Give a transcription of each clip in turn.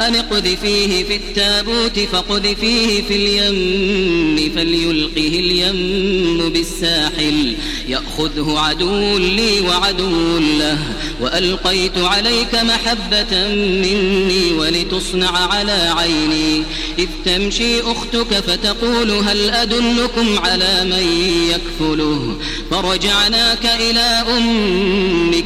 أن اقذفيه في التابوت فاقذفيه في اليم فليلقه اليم بالساحل. يأخذه عدو لي وعدو له وألقيت عليك محبة مني ولتصنع على عيني. إذ تمشي أختك فتقول هل أدلكم على من يكفله؟ فرجعناك إلى أمك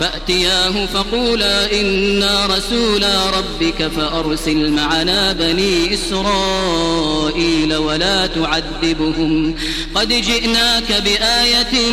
فأتياه فقولا إنا رسولا ربك فأرسل معنا بني إسرائيل ولا تعذبهم. قد جئناك بآية